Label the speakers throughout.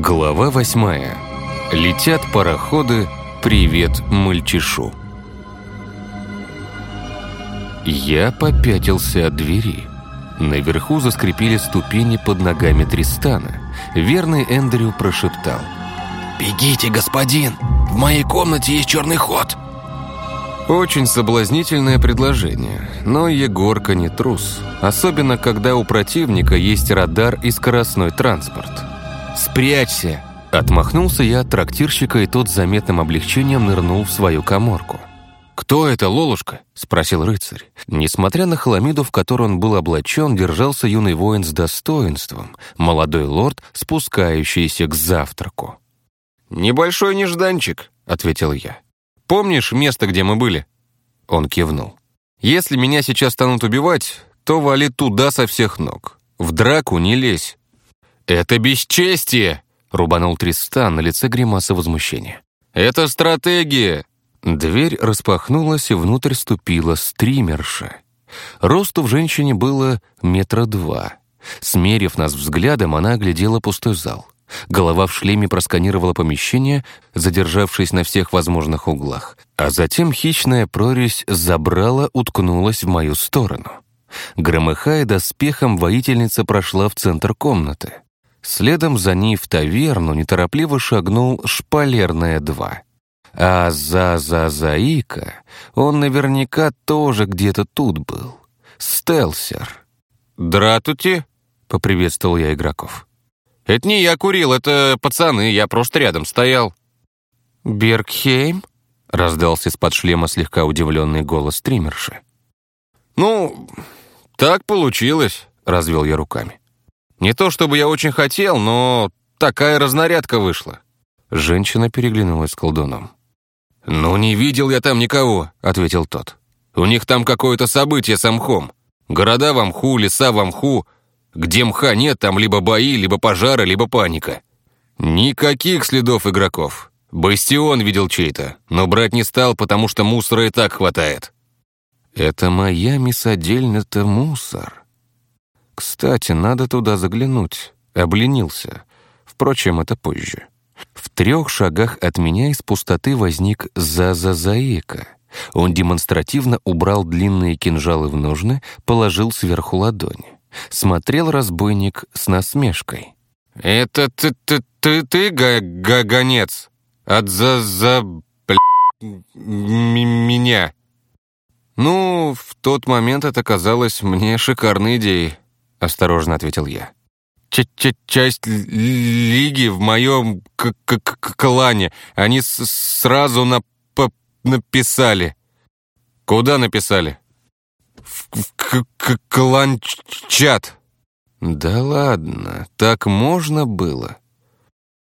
Speaker 1: Глава восьмая. Летят пароходы. Привет, мальчишу. Я попятился от двери. Наверху заскрипели ступени под ногами Тристана. Верный Эндрю прошептал.
Speaker 2: «Бегите, господин! В моей комнате есть черный ход!»
Speaker 1: Очень соблазнительное предложение, но Егорка не трус. Особенно, когда у противника есть радар и скоростной транспорт. «Спрячься!» Отмахнулся я от трактирщика, и тот с заметным облегчением нырнул в свою коморку. «Кто это, Лолушка?» — спросил рыцарь. Несмотря на хламиду, в которой он был облачен, держался юный воин с достоинством, молодой лорд, спускающийся к завтраку. «Небольшой нежданчик», — ответил я. «Помнишь место, где мы были?» Он кивнул. «Если меня сейчас станут убивать, то вали туда со всех ног. В драку не лезь. «Это бесчестие!» — рубанул Тристан на лице гримаса возмущения. «Это стратегия!» Дверь распахнулась, и внутрь ступила стримерша. Росту в женщине было метра два. Смерив нас взглядом, она оглядела пустой зал. Голова в шлеме просканировала помещение, задержавшись на всех возможных углах. А затем хищная прорезь забрала, уткнулась в мою сторону. Громыхая доспехом, воительница прошла в центр комнаты. Следом за ней в таверну неторопливо шагнул шпалерная два. А за-за-заика он наверняка тоже где-то тут был. Стелсер. «Дратути?» — поприветствовал я игроков. «Это не я курил, это пацаны, я просто рядом стоял». «Бергхейм?» — раздался из-под шлема слегка удивленный голос стримерши. «Ну, так получилось», — развел я руками. Не то чтобы я очень хотел, но такая разнарядка вышла». Женщина переглянулась с колдуном. «Ну, не видел я там никого», — ответил тот. «У них там какое-то событие с мхом. Города в мху, леса в мху. Где мха нет, там либо бои, либо пожары, либо паника. Никаких следов игроков. Бастион видел чей-то, но брать не стал, потому что мусора и так хватает». «Это моя мисодельня-то мусор», кстати, надо туда заглянуть. Обленился. Впрочем, это позже. В трех шагах от меня из пустоты возник Зазазаика. Он демонстративно убрал длинные кинжалы в ножны, положил сверху ладони. Смотрел разбойник с насмешкой. «Это ты, ты, ты, ты га гонец? От за за меня?» Ну, в тот момент это казалось мне шикарной идеей. — осторожно ответил я. Ч -ч «Часть лиги в моем к -к -к клане. Они сразу на написали». «Куда написали?» «В, в к клан-чат». «Да ладно, так можно было?»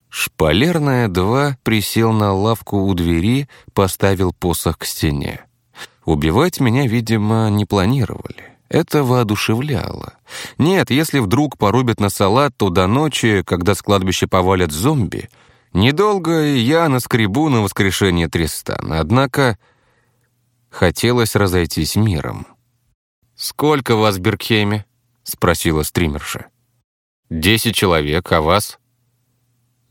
Speaker 1: Шпалерная 2 присел на лавку у двери, поставил посох к стене. Убивать меня, видимо, не планировали. Это воодушевляло. Нет, если вдруг порубят на салат, то до ночи, когда с кладбища повалят зомби, недолго я наскребу на воскрешение Тристана. Однако хотелось разойтись миром. «Сколько вас в Бергхейме?» — спросила стримерша. «Десять человек, а вас?»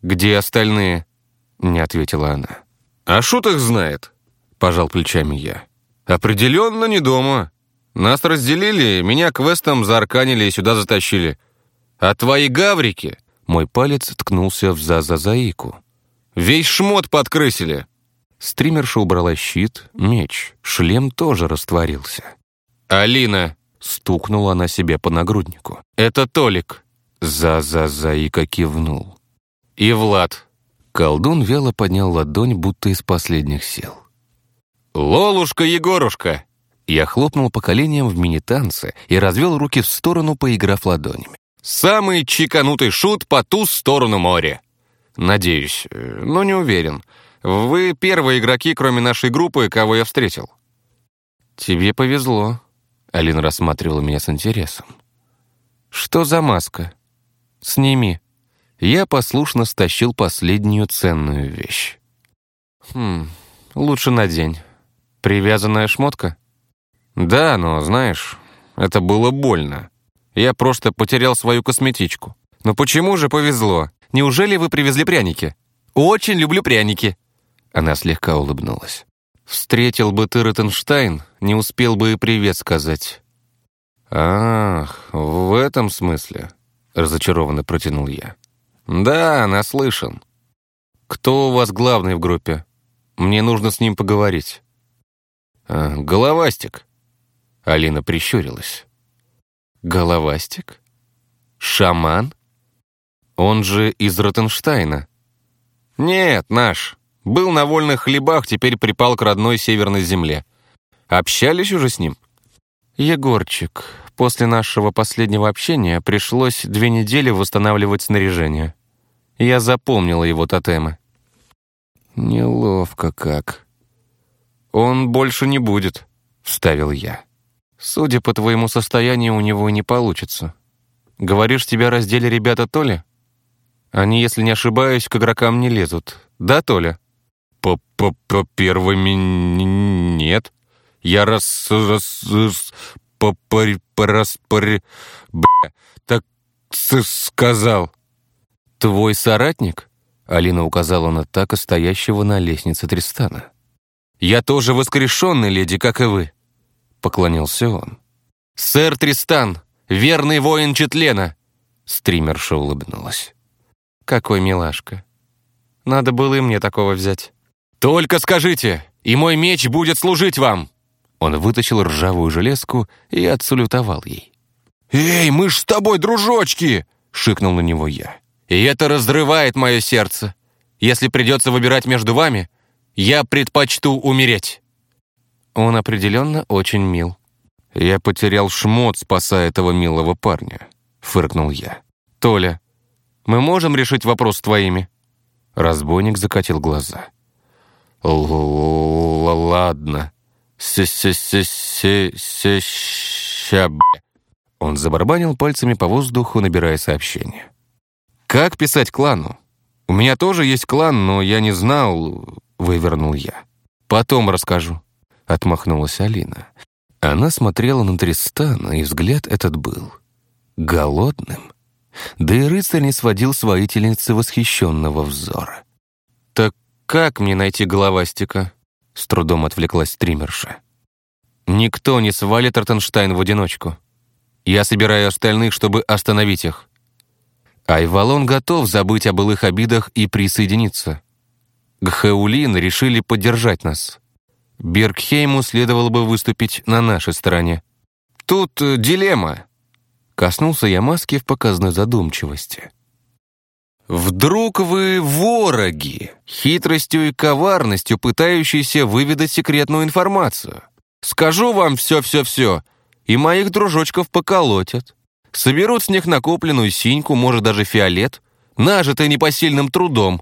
Speaker 1: «Где остальные?» — не ответила она. «А шут их знает?» — пожал плечами я. «Определенно не дома. Нас разделили, меня квестом заарканили и сюда затащили. А твои гаврики...» Мой палец ткнулся в Зазазаику. «Весь шмот подкрысили!» Стримерша убрала щит, меч, шлем тоже растворился. «Алина!» — стукнула она себе по нагруднику. «Это Толик!» Зазазаика кивнул. «И Влад!» Колдун вяло поднял ладонь, будто из последних сил. «Лолушка-егорушка!» Я хлопнул по коленям в мини-танце и развел руки в сторону, поиграв ладонями. «Самый чеканутый шут по ту сторону моря!» «Надеюсь, э, но не уверен. Вы первые игроки, кроме нашей группы, кого я встретил». «Тебе повезло», — Алина рассматривала меня с интересом. «Что за маска? Сними». Я послушно стащил последнюю ценную вещь. «Хм, лучше надень. Привязанная шмотка?» «Да, но, знаешь, это было больно. Я просто потерял свою косметичку. «Но почему же повезло? Неужели вы привезли пряники?» «Очень люблю пряники!» Она слегка улыбнулась. «Встретил бы ты Ротенштайн, не успел бы и привет сказать». «Ах, в этом смысле?» — разочарованно протянул я. «Да, наслышан. Кто у вас главный в группе? Мне нужно с ним поговорить». А, «Головастик». Алина прищурилась. «Головастик? Шаман? Он же из Ротенштайна». «Нет, наш. Был на вольных хлебах, теперь припал к родной северной земле. Общались уже с ним?» «Егорчик, после нашего последнего общения пришлось две недели восстанавливать снаряжение. Я запомнила его тотемы». «Неловко как», «Он больше не будет», — вставил я. «Судя по твоему состоянию, у него не получится. Говоришь, тебя раздели ребята Толя? Они, если не ошибаюсь, к игрокам не лезут. Да, Толя?» по по по первыми нет. Я раз... раз... раз по по по раз по б так сказал. Твой соратник? Алина указала на так стоящего на лестнице Тристана. «Я тоже воскрешенный, леди, как и вы», — поклонился он. «Сэр Тристан, верный воин Четлена!» Стримерша улыбнулась. «Какой милашка. Надо было и мне такого взять». «Только скажите, и мой меч будет служить вам!» Он вытащил ржавую железку и отсалютовал ей. «Эй, мы ж с тобой дружочки!» — шикнул на него я. «И это разрывает мое сердце. Если придется выбирать между вами, я предпочту умереть». Он определенно очень мил. «Я потерял шмот, спасая этого милого парня», — фыркнул я. «Толя, мы можем решить вопрос с твоими?» Разбойник закатил глаза. «Ладно. С-с-с-с-с-ща, Он забарбанил пальцами по воздуху, набирая сообщение. «Как писать клану? У меня тоже есть клан, но я не знал, — вывернул я. «Потом расскажу», — отмахнулась Алина. Она смотрела на Тристана, и взгляд этот был голодным. Да и рыцарь не сводил с воительницы восхищенного взора. «Так как мне найти головастика?» — с трудом отвлеклась стримерша. «Никто не свалит Ротенштайн в одиночку. Я собираю остальных, чтобы остановить их. Айвалон готов забыть о былых обидах и присоединиться. Гхаулин решили поддержать нас. Бергхейму следовало бы выступить на нашей стороне. Тут э, дилемма. Коснулся я маски в показной задумчивости. Вдруг вы вороги, хитростью и коварностью пытающиеся выведать секретную информацию. Скажу вам все-все-все, и моих дружочков поколотят. Соберут с них накопленную синьку, может, даже фиолет, нажитый непосильным трудом,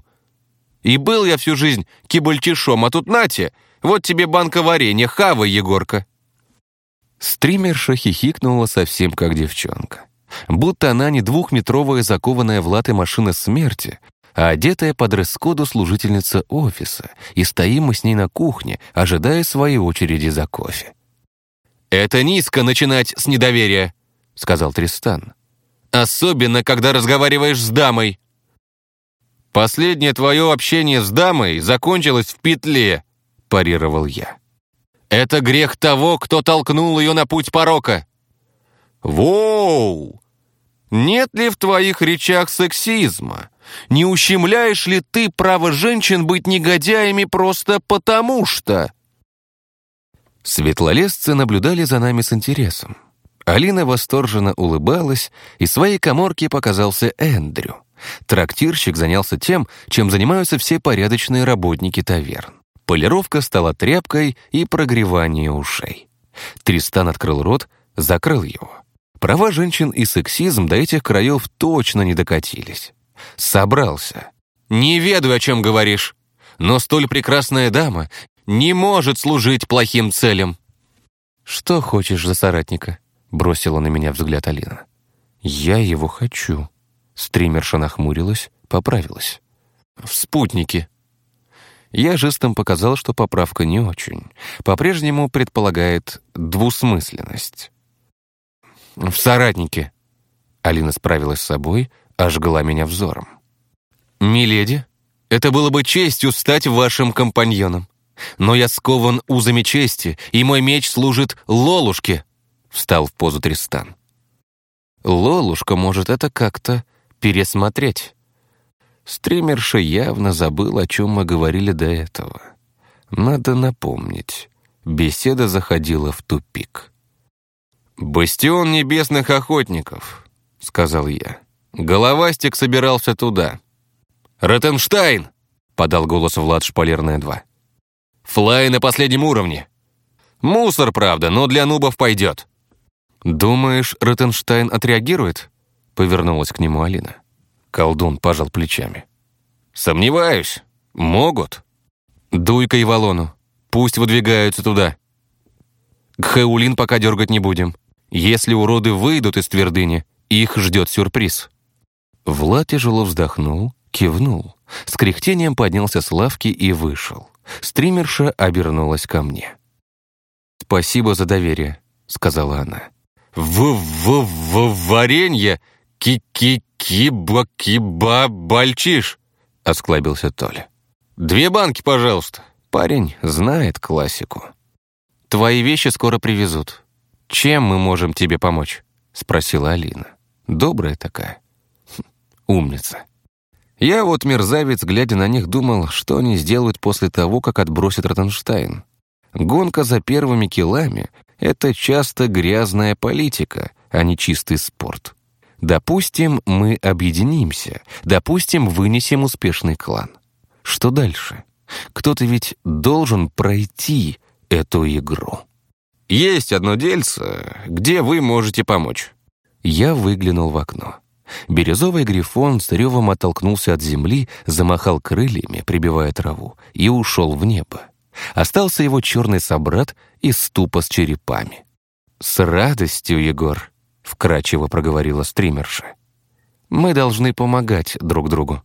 Speaker 1: и был я всю жизнь кибальчишом, а тут нате, вот тебе банка варенья, хавай, Егорка». Стримерша хихикнула совсем как девчонка. Будто она не двухметровая закованная в латы машина смерти, а одетая под дресс-коду служительница офиса, и стоим мы с ней на кухне, ожидая своей очереди за кофе. «Это низко начинать с недоверия», — сказал Тристан. «Особенно, когда разговариваешь с дамой». «Последнее твое общение с дамой закончилось в петле», — парировал я. «Это грех того, кто толкнул ее на путь порока». «Воу! Нет ли в твоих речах сексизма? Не ущемляешь ли ты право женщин быть негодяями просто потому что...» Светлолесцы наблюдали за нами с интересом. Алина восторженно улыбалась, и своей коморке показался Эндрю. Трактирщик занялся тем, чем занимаются все порядочные работники таверн. Полировка стала тряпкой и прогревание ушей. Тристан открыл рот, закрыл его. Права женщин и сексизм до этих краев точно не докатились. Собрался. «Не ведаю, о чем говоришь, но столь прекрасная дама не может служить плохим целям». «Что хочешь за соратника?» — бросила на меня взгляд Алина. «Я его хочу», Стримерша нахмурилась, поправилась. «В спутнике». Я жестом показал, что поправка не очень. По-прежнему предполагает двусмысленность. «В соратнике». Алина справилась с собой, ожгла меня взором. «Миледи, это было бы честью стать вашим компаньоном. Но я скован узами чести, и мой меч служит Лолушке», — встал в позу Тристан. «Лолушка может это как-то пересмотреть». Стримерша явно забыл, о чем мы говорили до этого. Надо напомнить. Беседа заходила в тупик. «Бастион небесных охотников», — сказал я. Головастик собирался туда. «Ротенштайн!» — подал голос Влад Шпалерная-2. «Флай на последнем уровне. Мусор, правда, но для нубов пойдет». «Думаешь, Ротенштайн отреагирует?» — повернулась к нему Алина. Колдун пожал плечами. «Сомневаюсь. Могут. Дуй-ка и Валону. Пусть выдвигаются туда. Гхеулин пока дергать не будем. Если уроды выйдут из твердыни, их ждет сюрприз». Влад тяжело вздохнул, кивнул, с кряхтением поднялся с лавки и вышел. Стримерша обернулась ко мне. «Спасибо за доверие», — сказала она. «В-в-в варенье ки-ки-ки-ба-ки-ба-бальчиш», — осклабился Толя. «Две банки, пожалуйста». Парень знает классику. «Твои вещи скоро привезут. Чем мы можем тебе помочь?» — спросила Алина. Добрая такая. Хм, умница. Я вот, мерзавец, глядя на них, думал, что они сделают после того, как отбросят Ротенштайн. Гонка за первыми килами — это часто грязная политика, а не чистый спорт. Допустим, мы объединимся, допустим, вынесем успешный клан. Что дальше? Кто-то ведь должен пройти эту игру. Есть одно дельце, где вы можете помочь. Я выглянул в окно. Бирюзовый грифон с ревом оттолкнулся от земли, замахал крыльями, прибивая траву, и ушел в небо. Остался его черный собрат из ступа с черепами. «С радостью, Егор», — вкрадчиво проговорила стримерша. «Мы должны помогать друг другу».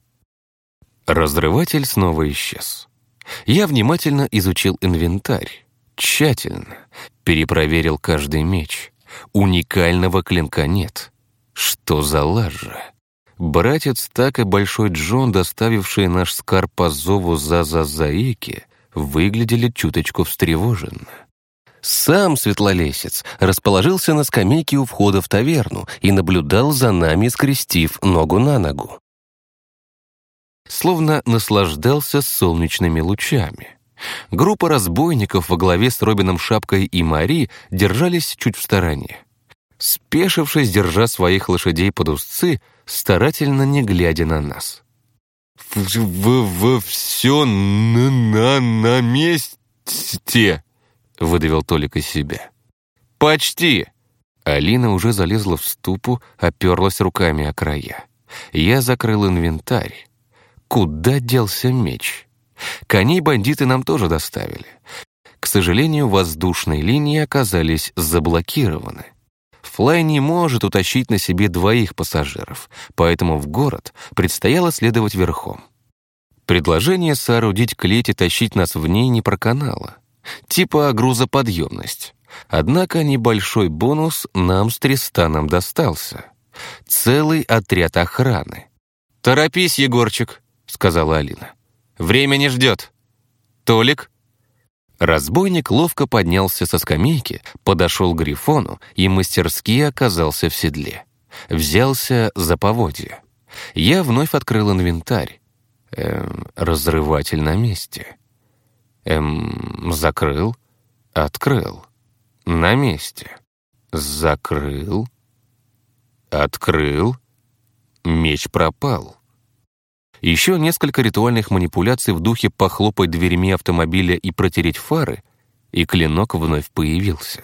Speaker 1: Разрыватель снова исчез. Я внимательно изучил инвентарь. Тщательно. Перепроверил каждый меч. Уникального клинка нет. Что за лажа? Братец так и Большой Джон, доставившие наш скарб по зову за-за-заики, выглядели чуточку встревоженно. Сам Светлолесец расположился на скамейке у входа в таверну и наблюдал за нами, скрестив ногу на ногу. Словно наслаждался солнечными лучами. Группа разбойников во главе с Робином Шапкой и Мари держались чуть в стороне. Спешившись, держа своих лошадей под узцы, старательно не глядя на нас. «В, в, в все на, на, на месте!» — выдавил Толик из себя. «Почти!» Алина уже залезла в ступу, оперлась руками о края. Я закрыл инвентарь. Куда делся меч? Коней бандиты нам тоже доставили. К сожалению, воздушные линии оказались заблокированы. Флай не может утащить на себе двоих пассажиров, поэтому в город предстояло следовать верхом. Предложение соорудить клеть и тащить нас в ней не проканало. Типа грузоподъемность. Однако небольшой бонус нам с Тристаном достался. Целый отряд охраны. «Торопись, Егорчик», — сказала Алина. Время не ждет. Толик?» Разбойник ловко поднялся со скамейки, подошел к Грифону и мастерски оказался в седле. Взялся за поводья. Я вновь открыл инвентарь. Эм, разрыватель на месте. Эм, закрыл, открыл. На месте. Закрыл, открыл. Меч пропал. Еще несколько ритуальных манипуляций в духе похлопать дверьми автомобиля и протереть фары, и клинок вновь появился.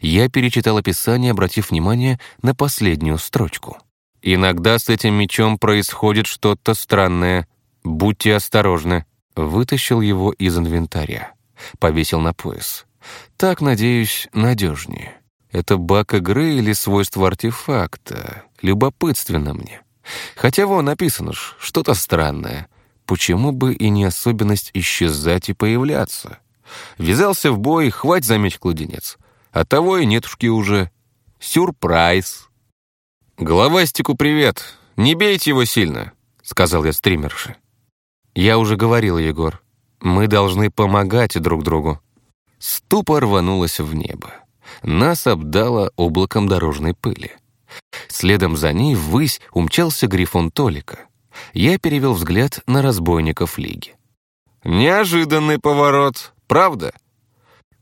Speaker 1: Я перечитал описание, обратив внимание на последнюю строчку. «Иногда с этим мечом происходит что-то странное. Будьте осторожны». Вытащил его из инвентаря. Повесил на пояс. Так, надеюсь, надежнее. Это баг игры или свойство артефакта? Любопытственно мне. Хотя вон написано ж, что-то странное. Почему бы и не особенность исчезать и появляться? Вязался в бой, хвать заметь кладенец. А того и нетушки уже. Сюрприз. Головастику привет. не бейте его сильно», — сказал я стримерше. «Я уже говорил, Егор, мы должны помогать друг другу». Ступа рванулась в небо. Нас обдало облаком дорожной пыли. Следом за ней ввысь умчался грифон Толика. Я перевел взгляд на разбойников Лиги. «Неожиданный поворот, правда?»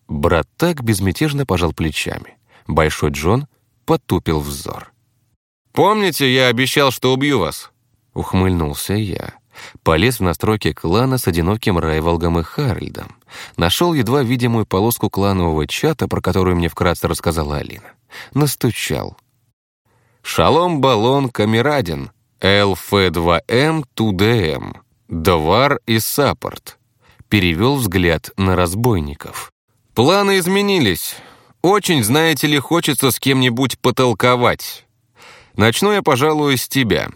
Speaker 1: Брат так безмятежно пожал плечами. Большой Джон потупил взор. «Помните, я обещал, что убью вас?» Ухмыльнулся я. Полез в настройки клана с одиноким Райволгом и Харальдом. Нашел едва видимую полоску кланового чата, про которую мне вкратце рассказала Алина. Настучал. «Шалом Балон Камерадин, ЛФ2М ТУДМ, Довар и Саппорт». Перевел взгляд на разбойников. «Планы изменились. Очень, знаете ли, хочется с кем-нибудь потолковать. Начну я, пожалуй, с тебя».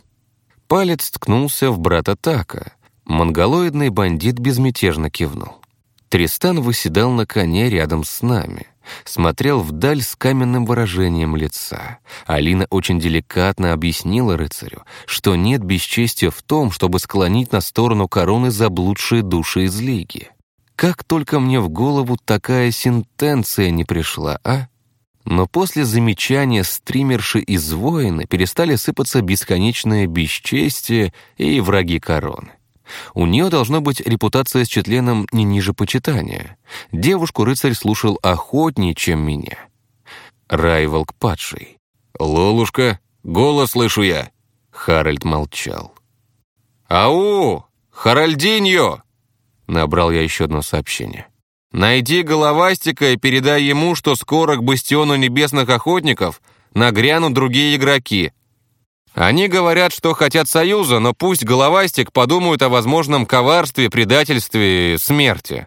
Speaker 1: Палец ткнулся в брата Така. Монголоидный бандит безмятежно кивнул. Тристан выседал на коне рядом с нами. Смотрел вдаль с каменным выражением лица. Алина очень деликатно объяснила рыцарю, что нет бесчестия в том, чтобы склонить на сторону короны заблудшие души из Лиги. Как только мне в голову такая сентенция не пришла, а? Но после замечания стримерши из воина перестали сыпаться бесконечное бесчестие и враги короны. У нее должно быть репутация с Четленом не ниже почитания. Девушку рыцарь слушал охотнее, чем меня. Райволк падший. «Лолушка, голос слышу я!» Харальд молчал. «Ау! Харальдиньо!» Набрал я еще одно сообщение. «Найди головастика и передай ему, что скоро к бастиону небесных охотников нагрянут другие игроки. Они говорят, что хотят союза, но пусть головастик подумают о возможном коварстве, предательстве, смерти».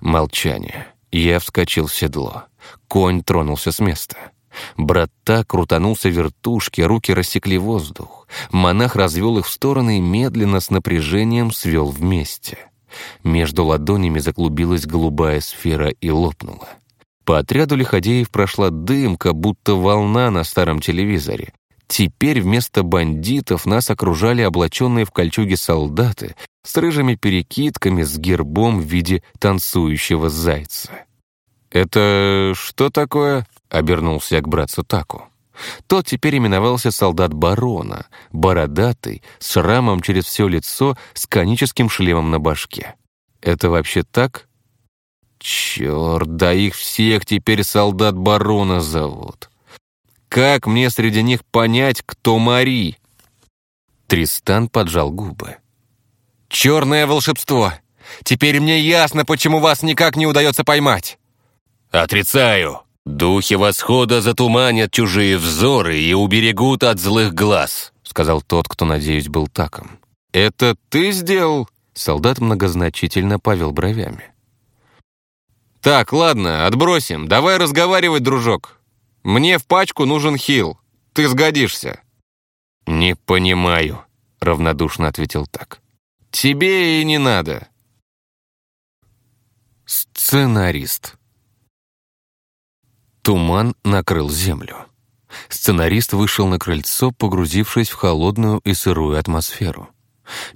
Speaker 1: Молчание. Я вскочил в седло. Конь тронулся с места. Брат так крутанулся в вертушке, руки рассекли воздух. Монах развел их в стороны и медленно с напряжением свел вместе. Между ладонями заклубилась голубая сфера и лопнула. По отряду лиходеев прошла дымка, будто волна на старом телевизоре. Теперь вместо бандитов нас окружали облаченные в кольчуги солдаты с рыжими перекидками с гербом в виде танцующего зайца. «Это что такое?» — обернулся я к братцу Таку. Тот теперь именовался солдат барона, бородатый, с шрамом через все лицо, с коническим шлемом на башке. Это вообще так? Черт, да их всех теперь солдат барона зовут. Как мне среди них понять, кто Мари? Тристан поджал губы. «Черное волшебство! Теперь мне ясно, почему вас никак не удается поймать!» «Отрицаю!» «Духи восхода затуманят чужие взоры и уберегут от злых глаз», сказал тот, кто, надеюсь, был таком. «Это ты сделал?» Солдат многозначительно повел бровями. «Так, ладно, отбросим. Давай разговаривать, дружок. Мне в пачку нужен хил. Ты сгодишься». «Не понимаю», — равнодушно ответил так. «Тебе и не надо». Сценарист. Туман накрыл землю. Сценарист вышел на крыльцо, погрузившись в холодную и сырую атмосферу.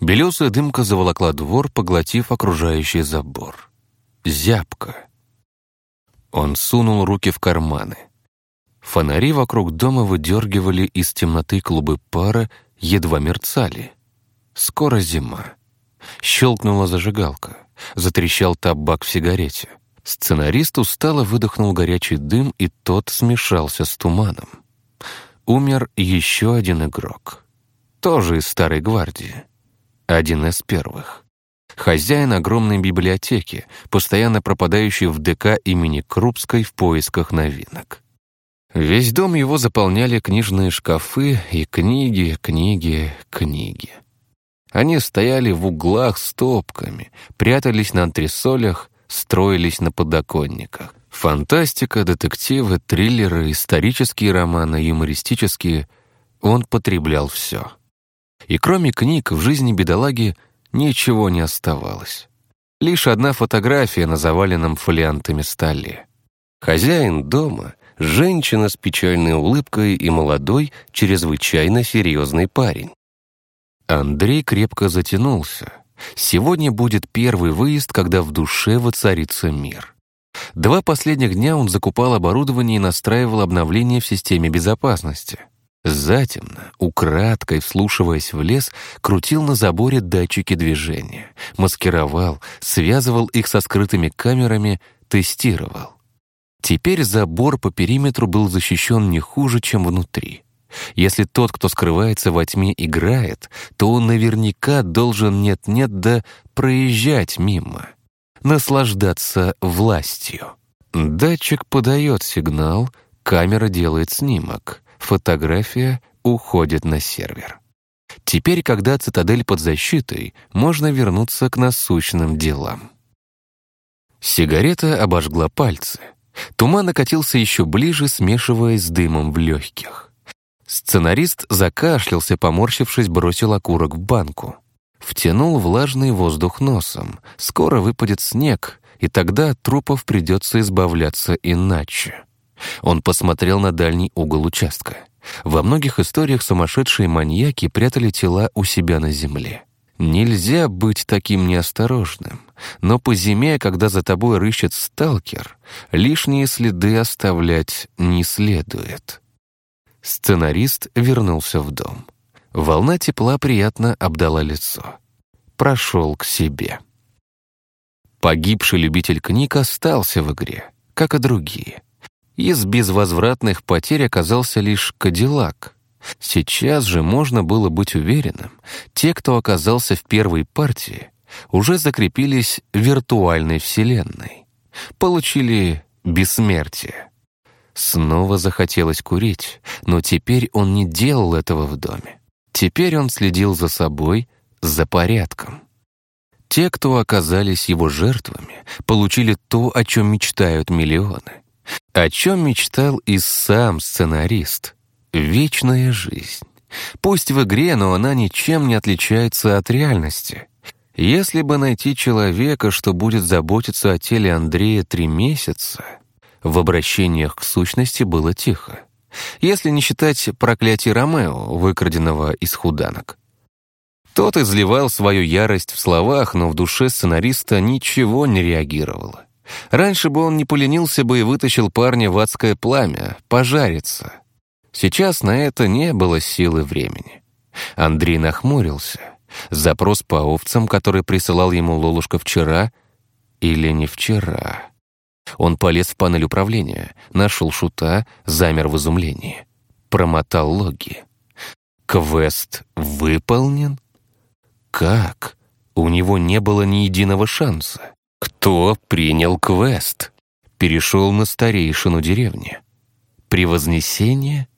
Speaker 1: Белесая дымка заволокла двор, поглотив окружающий забор. Зябко. Он сунул руки в карманы. Фонари вокруг дома выдергивали из темноты клубы пара, едва мерцали. Скоро зима. Щелкнула зажигалка. Затрещал табак в сигарете. Сценарист устало выдохнул горячий дым, и тот смешался с туманом. Умер еще один игрок. Тоже из старой гвардии. Один из первых. Хозяин огромной библиотеки, постоянно пропадающий в ДК имени Крупской в поисках новинок. Весь дом его заполняли книжные шкафы и книги, книги, книги. Они стояли в углах стопками, прятались на антресолях, строились на подоконниках. Фантастика, детективы, триллеры, исторические романы, юмористические — он потреблял все. И кроме книг в жизни бедолаги ничего не оставалось. Лишь одна фотография на заваленном фолиантами столе. Хозяин дома женщина с печальной улыбкой и молодой, чрезвычайно серьезный парень. Андрей крепко затянулся. Сегодня будет первый выезд, когда в душе воцарится мир. Два последних дня он закупал оборудование и настраивал обновления в системе безопасности. Затемно, украдкой вслушиваясь в лес, крутил на заборе датчики движения, маскировал, связывал их со скрытыми камерами, тестировал. Теперь забор по периметру был защищен не хуже, чем внутри. Если тот, кто скрывается во тьме, играет, то он наверняка должен нет-нет да проезжать мимо, наслаждаться властью. Датчик подает сигнал, камера делает снимок, фотография уходит на сервер. Теперь, когда цитадель под защитой, можно вернуться к насущным делам. Сигарета обожгла пальцы. Туман накатился еще ближе, смешиваясь с дымом в легких. Сценарист закашлялся, поморщившись, бросил окурок в банку. Втянул влажный воздух носом. Скоро выпадет снег, и тогда от трупов придется избавляться иначе. Он посмотрел на дальний угол участка. Во многих историях сумасшедшие маньяки прятали тела у себя на земле. Нельзя быть таким неосторожным, но по зиме, когда за тобой рыщет сталкер, лишние следы оставлять не следует. Сценарист вернулся в дом. Волна тепла приятно обдала лицо. Прошел к себе. Погибший любитель книг остался в игре, как и другие. Из безвозвратных потерь оказался лишь Кадиллак. Сейчас же можно было быть уверенным, те, кто оказался в первой партии, уже закрепились в виртуальной вселенной, получили бессмертие. Снова захотелось курить, но теперь он не делал этого в доме. Теперь он следил за собой, за порядком. Те, кто оказались его жертвами, получили то, о чем мечтают миллионы. О чем мечтал и сам сценарист. Вечная жизнь. Пусть в игре, но она ничем не отличается от реальности. Если бы найти человека, что будет заботиться о теле Андрея три месяца, в обращениях к сущности было тихо. Если не считать проклятие Ромео, выкраденного из худанок. Тот изливал свою ярость в словах, но в душе сценариста ничего не реагировало. Раньше бы он не поленился бы и вытащил парня в адское пламя, пожариться. Сейчас на это не было силы времени. Андрей нахмурился. Запрос по овцам, который присылал ему Лолушка вчера или не вчера. Он полез в панель управления, нашел шута, замер в изумлении. Промотал логи. Квест выполнен? Как? У него не было ни единого шанса. Кто принял квест? Перешел на старейшину деревни. Превознесение?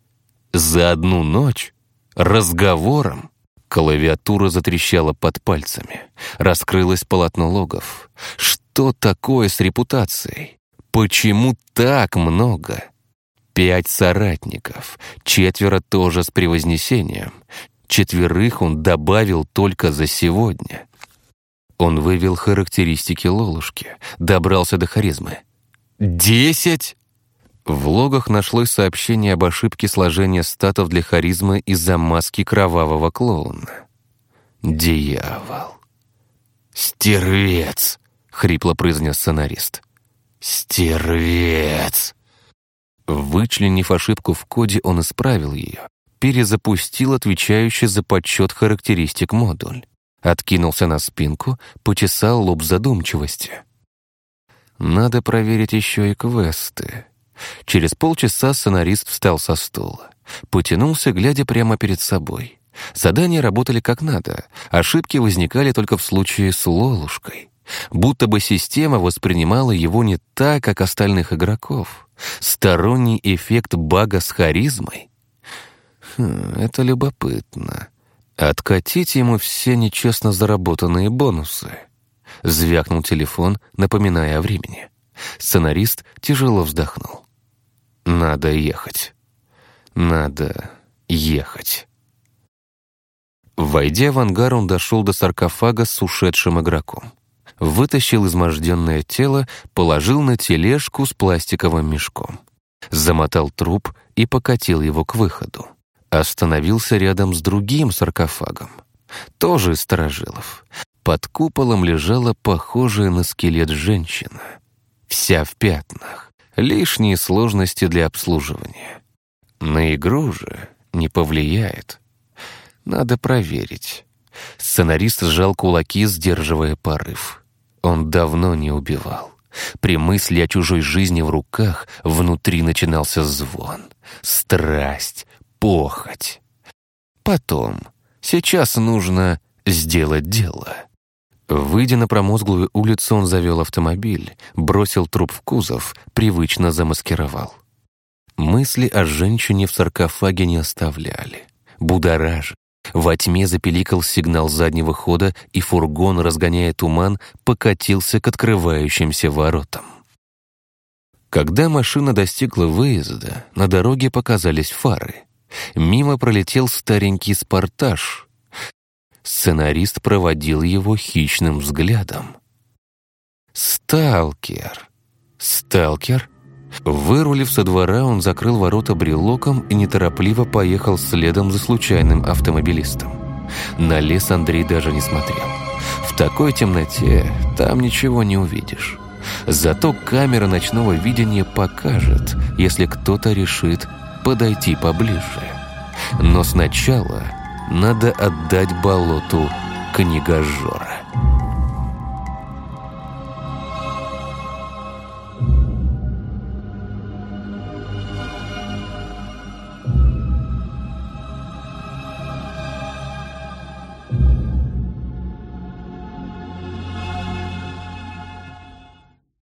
Speaker 1: За одну ночь? Разговором? Клавиатура затрещала под пальцами. Раскрылось полотно логов. Что такое с репутацией? Почему так много? Пять соратников, четверо тоже с превознесением. Четверых он добавил только за сегодня. Он вывел характеристики Лолушки, добрался до харизмы. «Десять!» В логах нашлось сообщение об ошибке сложения статов для харизмы из-за маски кровавого клоуна. «Дьявол!» «Стервец!» — хрипло произнес сценарист. «Стервец!» Вычленив ошибку в коде, он исправил ее, перезапустил отвечающий за подсчет характеристик модуль, откинулся на спинку, почесал лоб задумчивости. «Надо проверить еще и квесты». Через полчаса сценарист встал со стула, потянулся, глядя прямо перед собой. Задания работали как надо, ошибки возникали только в случае с Лолушкой. Будто бы система воспринимала его не так, как остальных игроков. Сторонний эффект бага с харизмой? Хм, это любопытно. Откатить ему все нечестно заработанные бонусы. Звякнул телефон, напоминая о времени. Сценарист тяжело вздохнул. Надо ехать. Надо ехать. Войдя в ангар, он дошел до саркофага с ушедшим игроком вытащил изможденное тело, положил на тележку с пластиковым мешком. замотал труп и покатил его к выходу. Остановился рядом с другим саркофагом, тоже из сторожилов. Под куполом лежала похожая на скелет женщина, вся в пятнах, лишние сложности для обслуживания. На игру же не повлияет. Надо проверить. Сценарист сжал кулаки, сдерживая порыв. Он давно не убивал. При мысли о чужой жизни в руках внутри начинался звон, страсть, похоть. Потом, сейчас нужно сделать дело. Выйдя на промозглую улицу, он завел автомобиль, бросил труп в кузов, привычно замаскировал. Мысли о женщине в саркофаге не оставляли. Будоражи. Во тьме запеликал сигнал заднего хода, и фургон, разгоняя туман, покатился к открывающимся воротам. Когда машина достигла выезда, на дороге показались фары. Мимо пролетел старенький «Спартаж». Сценарист проводил его хищным взглядом. «Сталкер! Сталкер?» Вырулив со двора, он закрыл ворота брелоком и неторопливо поехал следом за случайным автомобилистом. На лес Андрей даже не смотрел. В такой темноте там ничего не увидишь. Зато камера ночного видения покажет, если кто-то решит подойти поближе. Но сначала надо отдать болоту книгожора.